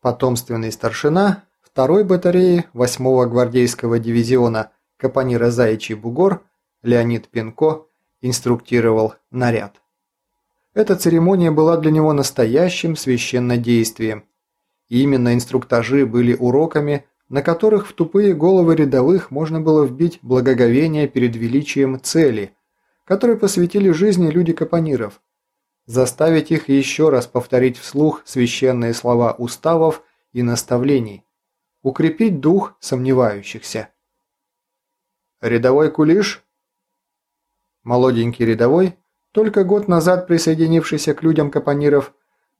Потомственный старшина второй батареи 8-го гвардейского дивизиона Капонира Заячий Бугор Леонид Пенко инструктировал наряд. Эта церемония была для него настоящим священнодействием. И именно инструктажи были уроками, на которых в тупые головы рядовых можно было вбить благоговение перед величием цели, которой посвятили жизни люди капониров, заставить их еще раз повторить вслух священные слова уставов и наставлений, укрепить дух сомневающихся. «Рядовой кулиш?» Молоденький рядовой, только год назад присоединившийся к людям капониров,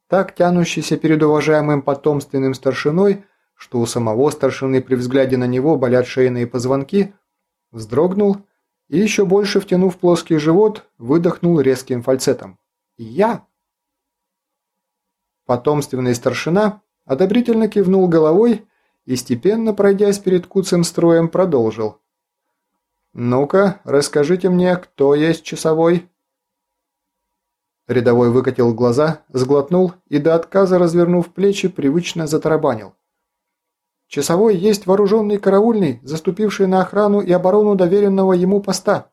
так тянущийся перед уважаемым потомственным старшиной, что у самого старшины при взгляде на него болят шейные позвонки, вздрогнул и еще больше втянув плоский живот, выдохнул резким фальцетом. «Я!» Потомственный старшина одобрительно кивнул головой и, степенно пройдясь перед куцым строем, продолжил. «Ну-ка, расскажите мне, кто есть часовой?» Рядовой выкатил глаза, сглотнул и до отказа, развернув плечи, привычно затарабанил. «Часовой есть вооруженный караульный, заступивший на охрану и оборону доверенного ему поста».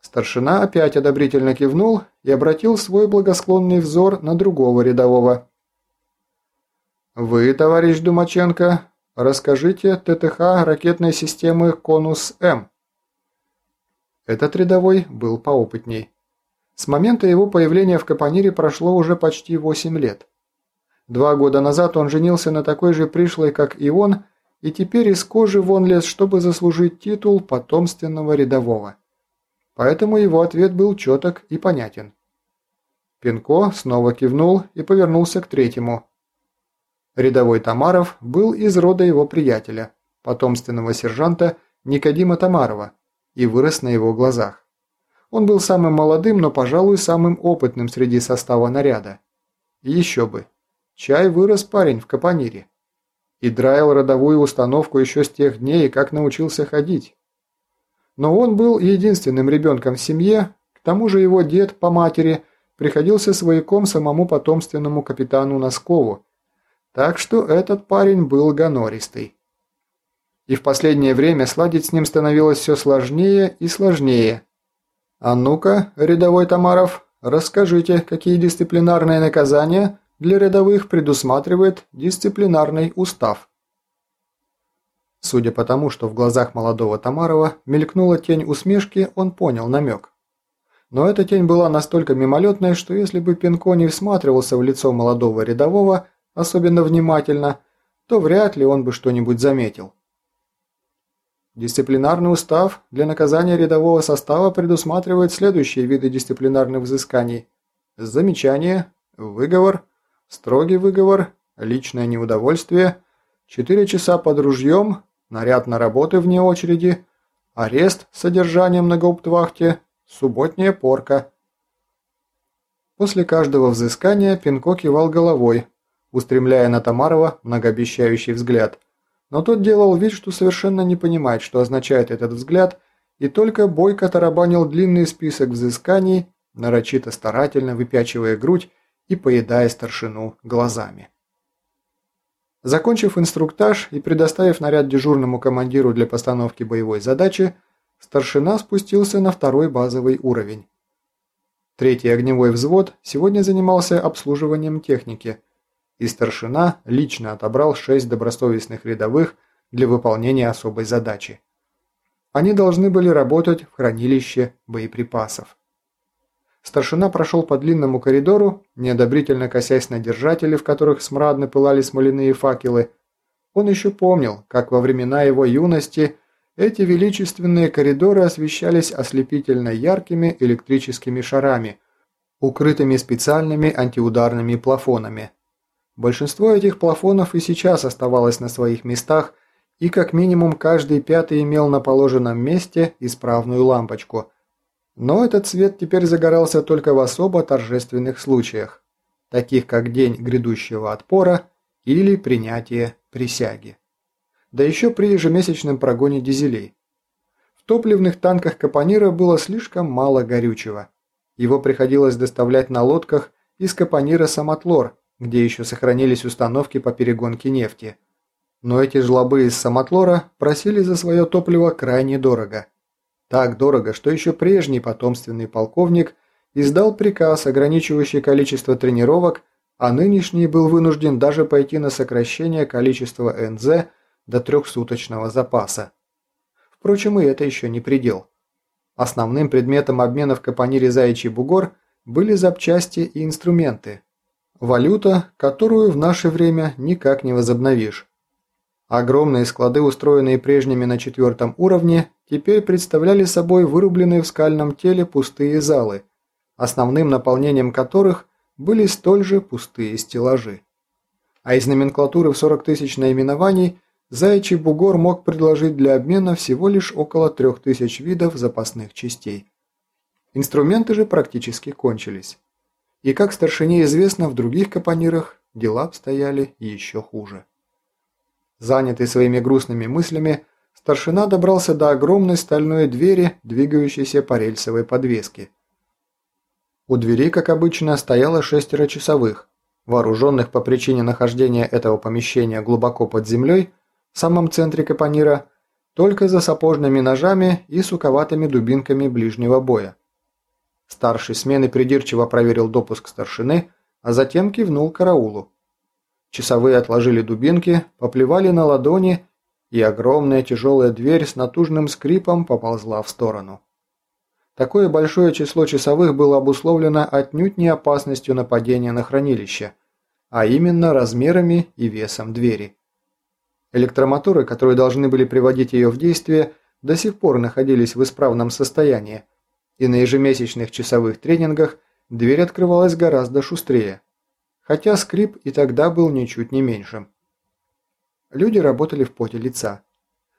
Старшина опять одобрительно кивнул и обратил свой благосклонный взор на другого рядового. «Вы, товарищ Думаченко, расскажите ТТХ ракетной системы «Конус-М». Этот рядовой был поопытней. С момента его появления в Капонире прошло уже почти 8 лет. Два года назад он женился на такой же пришлой, как и он, и теперь из кожи вон лез, чтобы заслужить титул потомственного рядового. Поэтому его ответ был четок и понятен. Пинко снова кивнул и повернулся к третьему. Рядовой Тамаров был из рода его приятеля, потомственного сержанта Никодима Тамарова, и вырос на его глазах. Он был самым молодым, но, пожалуй, самым опытным среди состава наряда. И еще бы. Чай вырос парень в Капонире. И драил родовую установку еще с тех дней, как научился ходить. Но он был единственным ребенком в семье, к тому же его дед по матери приходился свояком самому потомственному капитану Носкову, так что этот парень был гонористый. И в последнее время сладить с ним становилось все сложнее и сложнее – «А ну-ка, рядовой Тамаров, расскажите, какие дисциплинарные наказания для рядовых предусматривает дисциплинарный устав?» Судя по тому, что в глазах молодого Тамарова мелькнула тень усмешки, он понял намек. Но эта тень была настолько мимолетной, что если бы Пинко не всматривался в лицо молодого рядового особенно внимательно, то вряд ли он бы что-нибудь заметил. Дисциплинарный устав для наказания рядового состава предусматривает следующие виды дисциплинарных взысканий. Замечание, выговор, строгий выговор, личное неудовольствие, 4 часа под ружьем, наряд на работы вне очереди, арест с содержанием на гауптвахте, субботняя порка. После каждого взыскания Пинко кивал головой, устремляя на Тамарова многообещающий взгляд – но тот делал вид, что совершенно не понимает, что означает этот взгляд, и только бойко тарабанил длинный список взысканий, нарочито старательно выпячивая грудь и поедая старшину глазами. Закончив инструктаж и предоставив наряд дежурному командиру для постановки боевой задачи, старшина спустился на второй базовый уровень. Третий огневой взвод сегодня занимался обслуживанием техники – и старшина лично отобрал шесть добросовестных рядовых для выполнения особой задачи. Они должны были работать в хранилище боеприпасов. Старшина прошел по длинному коридору, неодобрительно косясь на держатели, в которых смрадно пылали смоляные факелы. Он еще помнил, как во времена его юности эти величественные коридоры освещались ослепительно яркими электрическими шарами, укрытыми специальными антиударными плафонами. Большинство этих плафонов и сейчас оставалось на своих местах, и как минимум каждый пятый имел на положенном месте исправную лампочку. Но этот свет теперь загорался только в особо торжественных случаях, таких как день грядущего отпора или принятие присяги. Да еще при ежемесячном прогоне дизелей. В топливных танках Капонира было слишком мало горючего. Его приходилось доставлять на лодках из Капонира Самотлор – где еще сохранились установки по перегонке нефти. Но эти жлобы из самотлора просили за свое топливо крайне дорого. Так дорого, что еще прежний потомственный полковник издал приказ, ограничивающий количество тренировок, а нынешний был вынужден даже пойти на сокращение количества НЗ до трехсуточного запаса. Впрочем, и это еще не предел. Основным предметом обмена в Капонире Заячий бугор были запчасти и инструменты. Валюта, которую в наше время никак не возобновишь. Огромные склады, устроенные прежними на четвертом уровне, теперь представляли собой вырубленные в скальном теле пустые залы, основным наполнением которых были столь же пустые стеллажи. А из номенклатуры в 40 тысяч наименований Заячий бугор мог предложить для обмена всего лишь около 3000 видов запасных частей. Инструменты же практически кончились. И как старшине известно, в других капонирах дела обстояли еще хуже. Занятый своими грустными мыслями, старшина добрался до огромной стальной двери, двигающейся по рельсовой подвеске. У двери, как обычно, стояло шестеро часовых, вооруженных по причине нахождения этого помещения глубоко под землей, в самом центре капонира, только за сапожными ножами и суковатыми дубинками ближнего боя. Старший смены придирчиво проверил допуск старшины, а затем кивнул караулу. Часовые отложили дубинки, поплевали на ладони, и огромная тяжелая дверь с натужным скрипом поползла в сторону. Такое большое число часовых было обусловлено отнюдь не опасностью нападения на хранилище, а именно размерами и весом двери. Электромоторы, которые должны были приводить ее в действие, до сих пор находились в исправном состоянии, и на ежемесячных часовых тренингах дверь открывалась гораздо шустрее, хотя скрип и тогда был ничуть не меньшим. Люди работали в поте лица.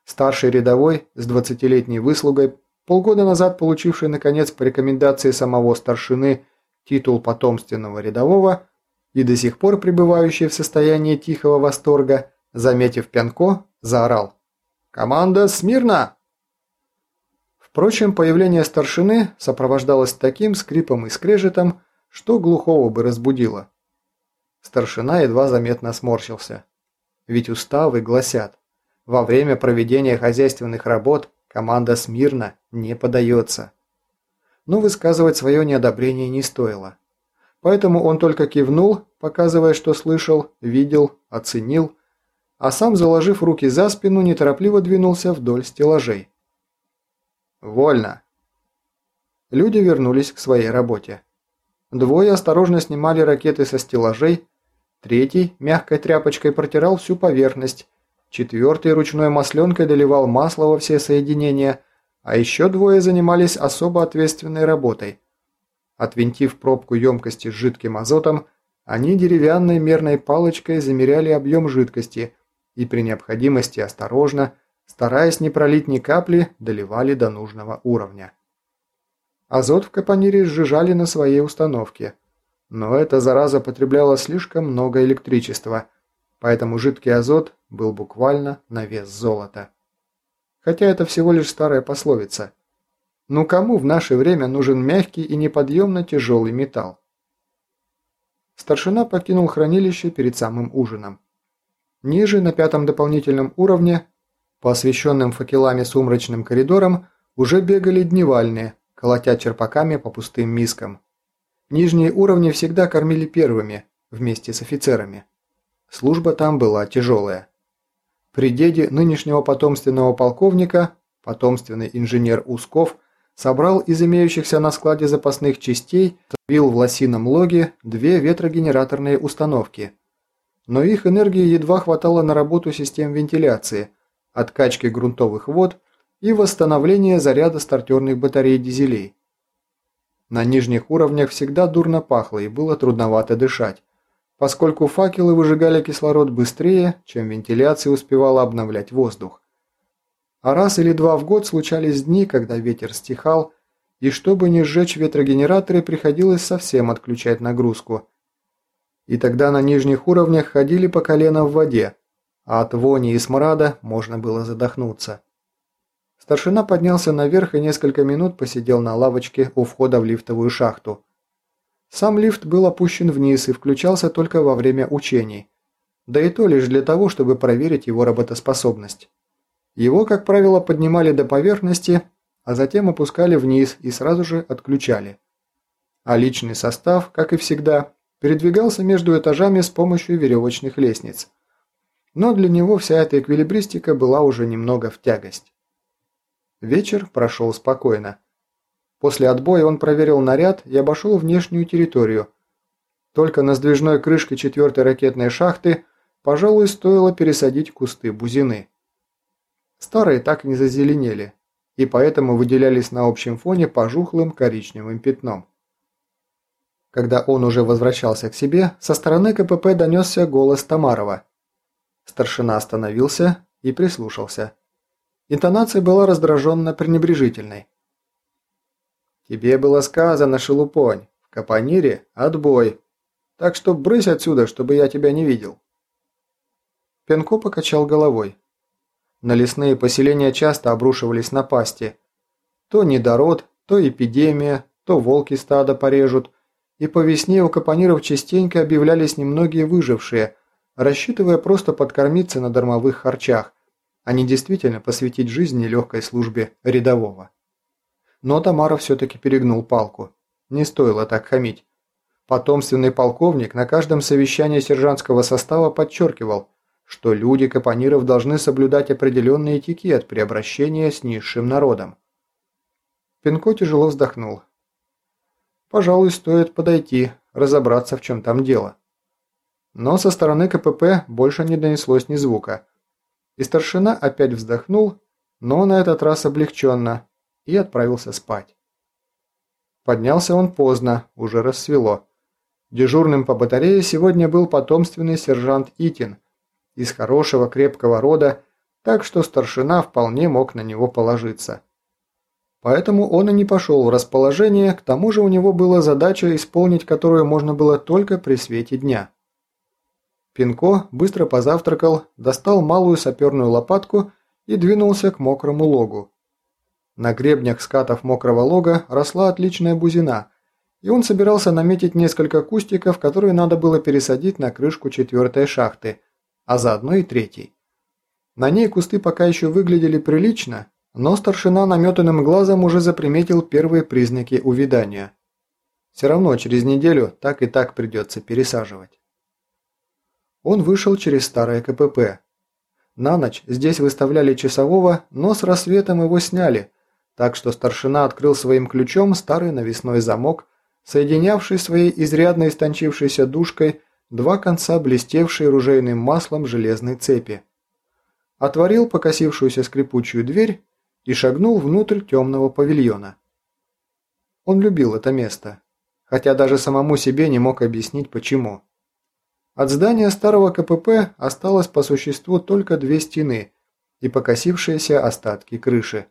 Старший рядовой с 20-летней выслугой, полгода назад получивший, наконец, по рекомендации самого старшины титул потомственного рядового и до сих пор пребывающий в состоянии тихого восторга, Заметив Пянко, заорал. «Команда, смирно!» Впрочем, появление старшины сопровождалось таким скрипом и скрежетом, что глухого бы разбудило. Старшина едва заметно сморщился. Ведь уставы гласят, во время проведения хозяйственных работ команда смирно не подается. Но высказывать свое неодобрение не стоило. Поэтому он только кивнул, показывая, что слышал, видел, оценил а сам, заложив руки за спину, неторопливо двинулся вдоль стеллажей. «Вольно!» Люди вернулись к своей работе. Двое осторожно снимали ракеты со стеллажей, третий мягкой тряпочкой протирал всю поверхность, четвертый ручной масленкой доливал масло во все соединения, а еще двое занимались особо ответственной работой. Отвинтив пробку емкости с жидким азотом, они деревянной мерной палочкой замеряли объем жидкости – и при необходимости осторожно, стараясь не пролить ни капли, доливали до нужного уровня. Азот в капонире сжижали на своей установке, но эта зараза потребляла слишком много электричества, поэтому жидкий азот был буквально на вес золота. Хотя это всего лишь старая пословица. Ну кому в наше время нужен мягкий и неподъемно тяжелый металл? Старшина покинул хранилище перед самым ужином. Ниже, на пятом дополнительном уровне, по освещенным факелами сумрачным коридорам, уже бегали дневальные, колотя черпаками по пустым мискам. Нижние уровни всегда кормили первыми, вместе с офицерами. Служба там была тяжелая. При деде нынешнего потомственного полковника, потомственный инженер Усков, собрал из имеющихся на складе запасных частей, вил в лосином логе две ветрогенераторные установки – но их энергии едва хватало на работу систем вентиляции, откачки грунтовых вод и восстановления заряда стартерных батарей дизелей. На нижних уровнях всегда дурно пахло и было трудновато дышать, поскольку факелы выжигали кислород быстрее, чем вентиляция успевала обновлять воздух. А раз или два в год случались дни, когда ветер стихал, и чтобы не сжечь ветрогенераторы, приходилось совсем отключать нагрузку – и тогда на нижних уровнях ходили по колено в воде, а от вони и смрада можно было задохнуться. Старшина поднялся наверх и несколько минут посидел на лавочке у входа в лифтовую шахту. Сам лифт был опущен вниз и включался только во время учений, да и то лишь для того, чтобы проверить его работоспособность. Его, как правило, поднимали до поверхности, а затем опускали вниз и сразу же отключали. А личный состав, как и всегда, передвигался между этажами с помощью веревочных лестниц. Но для него вся эта эквилибристика была уже немного в тягость. Вечер прошел спокойно. После отбоя он проверил наряд и обошел внешнюю территорию. Только на сдвижной крышке четвертой ракетной шахты, пожалуй, стоило пересадить кусты бузины. Старые так не зазеленели, и поэтому выделялись на общем фоне пожухлым коричневым пятном. Когда он уже возвращался к себе, со стороны КПП донесся голос Тамарова. Старшина остановился и прислушался. Интонация была раздраженно-пренебрежительной. «Тебе было сказано, шелупонь, в Капонире отбой, так что брысь отсюда, чтобы я тебя не видел». Пенко покачал головой. На лесные поселения часто обрушивались напасти. То недород, то эпидемия, то волки стада порежут. И по весне у капониров частенько объявлялись немногие выжившие, рассчитывая просто подкормиться на дармовых харчах, а не действительно посвятить жизни легкой службе рядового. Но Тамара все-таки перегнул палку. Не стоило так хамить. Потомственный полковник на каждом совещании сержантского состава подчеркивал, что люди капониров должны соблюдать определенный этикет при обращении с низшим народом. Пинко тяжело вздохнул. Пожалуй, стоит подойти, разобраться, в чем там дело. Но со стороны КПП больше не донеслось ни звука. И старшина опять вздохнул, но на этот раз облегченно, и отправился спать. Поднялся он поздно, уже рассвело. Дежурным по батарее сегодня был потомственный сержант Итин – из хорошего крепкого рода, так что старшина вполне мог на него положиться. Поэтому он и не пошел в расположение, к тому же у него была задача, исполнить которую можно было только при свете дня. Пинко быстро позавтракал, достал малую саперную лопатку и двинулся к мокрому логу. На гребнях скатов мокрого лога росла отличная бузина, и он собирался наметить несколько кустиков, которые надо было пересадить на крышку четвертой шахты – а заодно и третий. На ней кусты пока еще выглядели прилично, но старшина наметанным глазом уже заприметил первые признаки увядания. Все равно через неделю так и так придется пересаживать. Он вышел через старое КПП. На ночь здесь выставляли часового, но с рассветом его сняли, так что старшина открыл своим ключом старый навесной замок, соединявший своей изрядно истончившейся душкой два конца блестевшей ружейным маслом железной цепи. Отворил покосившуюся скрипучую дверь и шагнул внутрь темного павильона. Он любил это место, хотя даже самому себе не мог объяснить почему. От здания старого КПП осталось по существу только две стены и покосившиеся остатки крыши.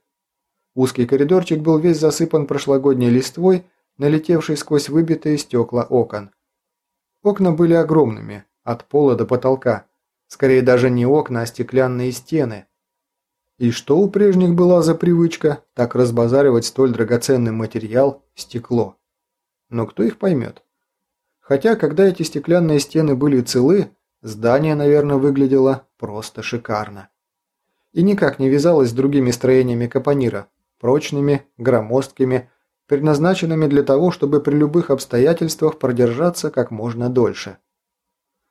Узкий коридорчик был весь засыпан прошлогодней листвой, налетевшей сквозь выбитые стекла окон. Окна были огромными, от пола до потолка. Скорее даже не окна, а стеклянные стены. И что у прежних была за привычка так разбазаривать столь драгоценный материал – стекло? Но кто их поймет? Хотя, когда эти стеклянные стены были целы, здание, наверное, выглядело просто шикарно. И никак не вязалось с другими строениями Капонира – прочными, громоздкими – предназначенными для того, чтобы при любых обстоятельствах продержаться как можно дольше.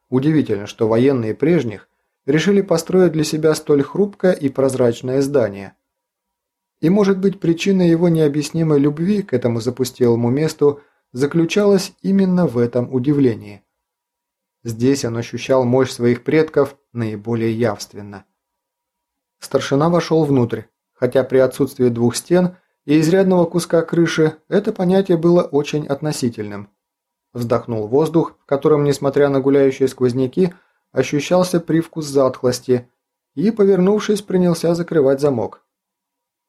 Удивительно, что военные прежних решили построить для себя столь хрупкое и прозрачное здание. И может быть причина его необъяснимой любви к этому запустелому месту заключалась именно в этом удивлении. Здесь он ощущал мощь своих предков наиболее явственно. Старшина вошел внутрь, хотя при отсутствии двух стен – и изрядного куска крыши это понятие было очень относительным. Вздохнул воздух, в котором, несмотря на гуляющие сквозняки, ощущался привкус затхлости, и, повернувшись, принялся закрывать замок.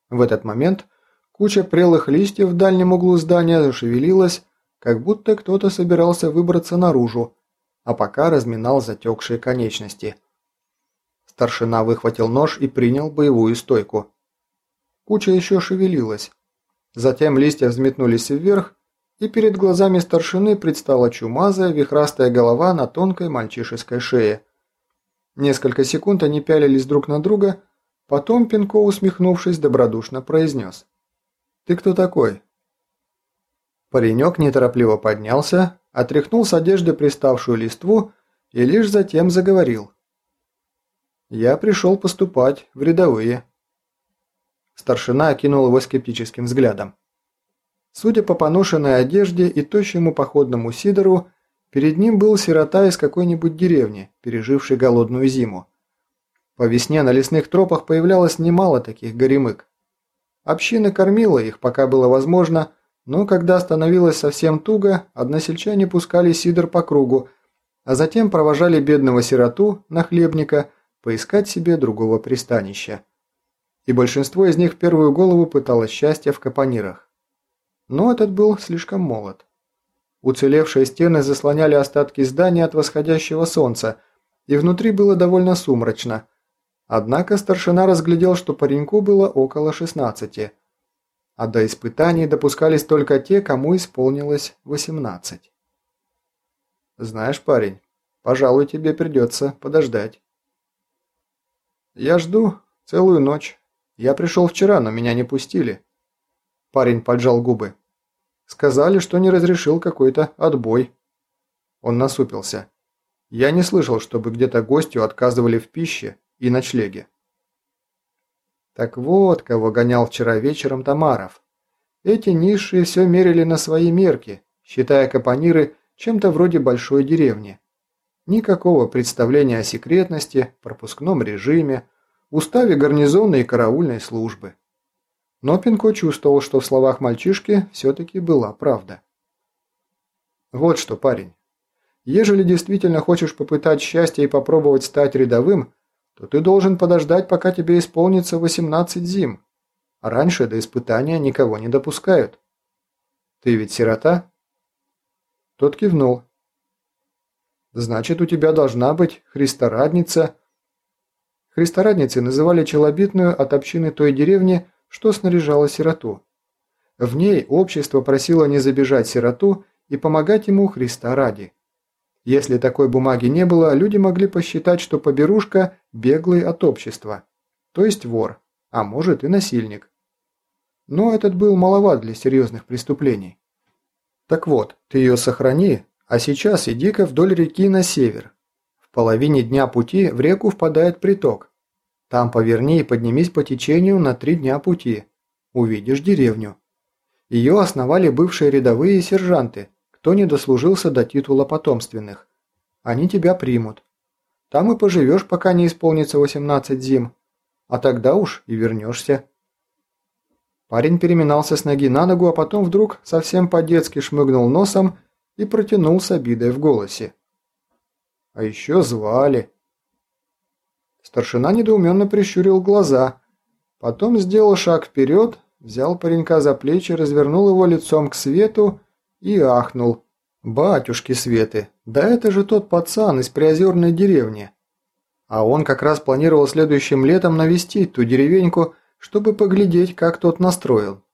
В этот момент куча прелых листьев в дальнем углу здания зашевелилась, как будто кто-то собирался выбраться наружу, а пока разминал затекшие конечности. Старшина выхватил нож и принял боевую стойку. Куча еще шевелилась. Затем листья взметнулись вверх, и перед глазами старшины предстала чумазая вихрастая голова на тонкой мальчишеской шее. Несколько секунд они пялились друг на друга, потом Пинко, усмехнувшись, добродушно произнес. «Ты кто такой?» Паренек неторопливо поднялся, отряхнул с одежды приставшую листву и лишь затем заговорил. «Я пришел поступать в рядовые». Старшина окинул его скептическим взглядом. Судя по поношенной одежде и тощему походному Сидору, перед ним был сирота из какой-нибудь деревни, переживший голодную зиму. По весне на лесных тропах появлялось немало таких горемык. Община кормила их, пока было возможно, но когда становилось совсем туго, односельчане пускали Сидор по кругу, а затем провожали бедного сироту, нахлебника, поискать себе другого пристанища. И большинство из них в первую голову пыталось счастья в капонирах но этот был слишком молод. Уцелевшие стены заслоняли остатки здания от восходящего солнца, и внутри было довольно сумрачно. Однако старшина разглядел, что пареньку было около 16, а до испытаний допускались только те, кому исполнилось 18. «Знаешь, парень, пожалуй, тебе придется подождать». «Я жду целую ночь. Я пришел вчера, но меня не пустили». Парень поджал губы. Сказали, что не разрешил какой-то отбой. Он насупился. Я не слышал, чтобы где-то гостю отказывали в пище и ночлеге. Так вот, кого гонял вчера вечером Тамаров. Эти низшие все мерили на свои мерки, считая капониры чем-то вроде большой деревни. Никакого представления о секретности, пропускном режиме, уставе гарнизонной и караульной службы. Но Пинко чувствовал, что в словах мальчишки все-таки была правда. «Вот что, парень. Ежели действительно хочешь попытать счастье и попробовать стать рядовым, то ты должен подождать, пока тебе исполнится 18 зим. А раньше до испытания никого не допускают. Ты ведь сирота?» Тот кивнул. «Значит, у тебя должна быть христорадница». Христорадницей называли челобитную от общины той деревни, что снаряжало сироту. В ней общество просило не забежать сироту и помогать ему Христа ради. Если такой бумаги не было, люди могли посчитать, что поберушка – беглый от общества, то есть вор, а может и насильник. Но этот был маловат для серьезных преступлений. Так вот, ты ее сохрани, а сейчас иди-ка вдоль реки на север. В половине дня пути в реку впадает приток, там поверни и поднимись по течению на три дня пути. Увидишь деревню. Ее основали бывшие рядовые сержанты, кто не дослужился до титула потомственных. Они тебя примут. Там и поживешь, пока не исполнится 18 зим. А тогда уж и вернешься. Парень переминался с ноги на ногу, а потом вдруг совсем по-детски шмыгнул носом и протянул с обидой в голосе. А еще звали. Старшина недоуменно прищурил глаза. Потом сделал шаг вперед, взял паренька за плечи, развернул его лицом к свету и ахнул. «Батюшки Светы, да это же тот пацан из приозерной деревни!» А он как раз планировал следующим летом навестить ту деревеньку, чтобы поглядеть, как тот настроил.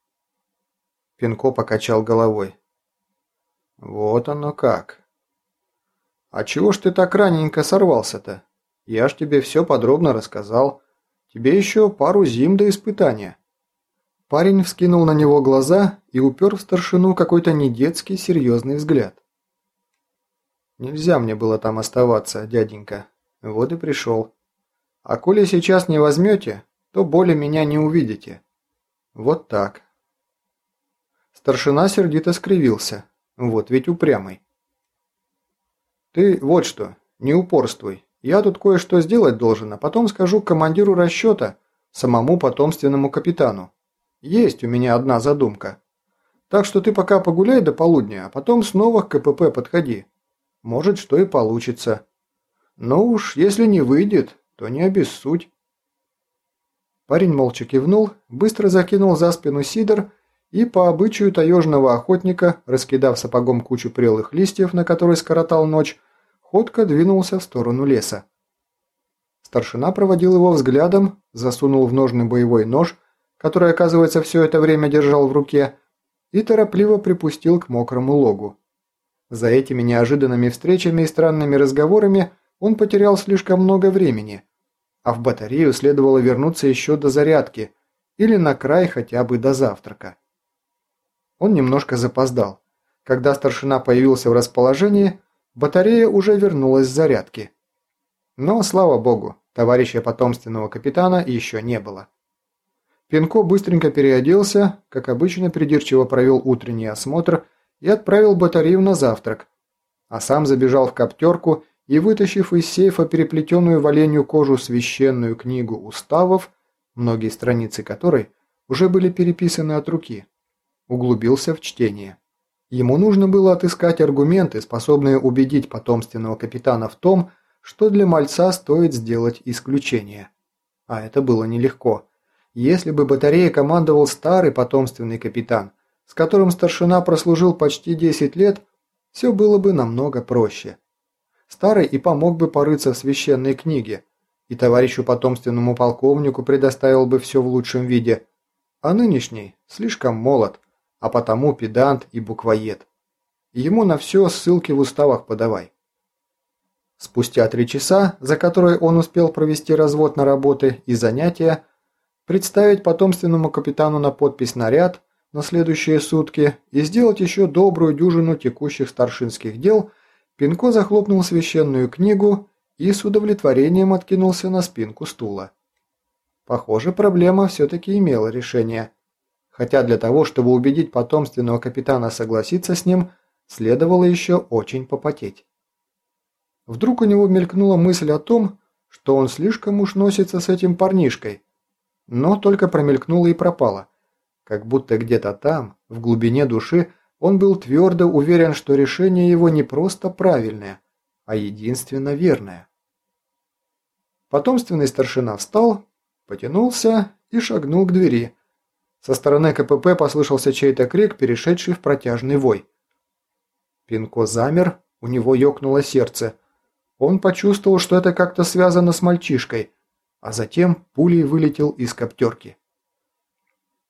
Пинко покачал головой. «Вот оно как!» «А чего ж ты так раненько сорвался-то?» Я ж тебе все подробно рассказал. Тебе еще пару зим до испытания». Парень вскинул на него глаза и упер в старшину какой-то недетский серьезный взгляд. «Нельзя мне было там оставаться, дяденька. Вот и пришел. А коли сейчас не возьмете, то более меня не увидите. Вот так». Старшина сердито скривился. Вот ведь упрямый. «Ты вот что, не упорствуй. Я тут кое-что сделать должен, а потом скажу командиру расчета, самому потомственному капитану. Есть у меня одна задумка. Так что ты пока погуляй до полудня, а потом снова к КПП подходи. Может, что и получится. Но уж если не выйдет, то не обессудь. Парень молча кивнул, быстро закинул за спину сидор и, по обычаю таежного охотника, раскидав сапогом кучу прелых листьев, на которой скоротал ночь, ходко двинулся в сторону леса. Старшина проводил его взглядом, засунул в ножны боевой нож, который, оказывается, все это время держал в руке, и торопливо припустил к мокрому логу. За этими неожиданными встречами и странными разговорами он потерял слишком много времени, а в батарею следовало вернуться еще до зарядки или на край хотя бы до завтрака. Он немножко запоздал. Когда старшина появился в расположении, батарея уже вернулась с зарядки. Но, слава богу, товарища потомственного капитана еще не было. Пинко быстренько переоделся, как обычно придирчиво провел утренний осмотр и отправил батарею на завтрак, а сам забежал в коптерку и, вытащив из сейфа переплетенную в оленью кожу священную книгу уставов, многие страницы которой уже были переписаны от руки, углубился в чтение. Ему нужно было отыскать аргументы, способные убедить потомственного капитана в том, что для мальца стоит сделать исключение. А это было нелегко. Если бы батареей командовал старый потомственный капитан, с которым старшина прослужил почти 10 лет, все было бы намного проще. Старый и помог бы порыться в священной книге, и товарищу потомственному полковнику предоставил бы все в лучшем виде, а нынешний слишком молод, а потому педант и буквоед. Ему на все ссылки в уставах подавай. Спустя три часа, за которые он успел провести развод на работы и занятия, представить потомственному капитану на подпись наряд на следующие сутки и сделать еще добрую дюжину текущих старшинских дел, Пинко захлопнул священную книгу и с удовлетворением откинулся на спинку стула. Похоже, проблема все-таки имела решение. Хотя для того, чтобы убедить потомственного капитана согласиться с ним, следовало еще очень попотеть. Вдруг у него мелькнула мысль о том, что он слишком уж носится с этим парнишкой, но только промелькнула и пропала, как будто где-то там, в глубине души, он был твердо уверен, что решение его не просто правильное, а единственно верное. Потомственный старшина встал, потянулся и шагнул к двери. Со стороны КПП послышался чей-то крик, перешедший в протяжный вой. Пинко замер, у него ёкнуло сердце. Он почувствовал, что это как-то связано с мальчишкой, а затем пулей вылетел из коптерки.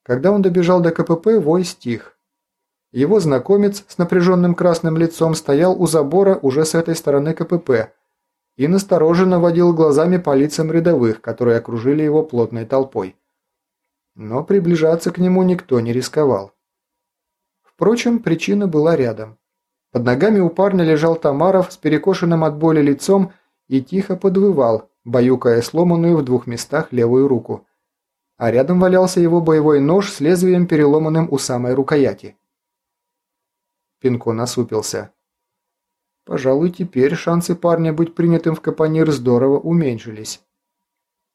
Когда он добежал до КПП, вой стих. Его знакомец с напряженным красным лицом стоял у забора уже с этой стороны КПП и настороженно водил глазами по лицам рядовых, которые окружили его плотной толпой. Но приближаться к нему никто не рисковал. Впрочем, причина была рядом. Под ногами у парня лежал Тамаров с перекошенным от боли лицом и тихо подвывал, баюкая сломанную в двух местах левую руку. А рядом валялся его боевой нож с лезвием, переломанным у самой рукояти. Пинко насупился. Пожалуй, теперь шансы парня быть принятым в капонир здорово уменьшились.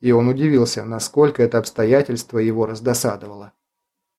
И он удивился, насколько это обстоятельство его раздосадовало.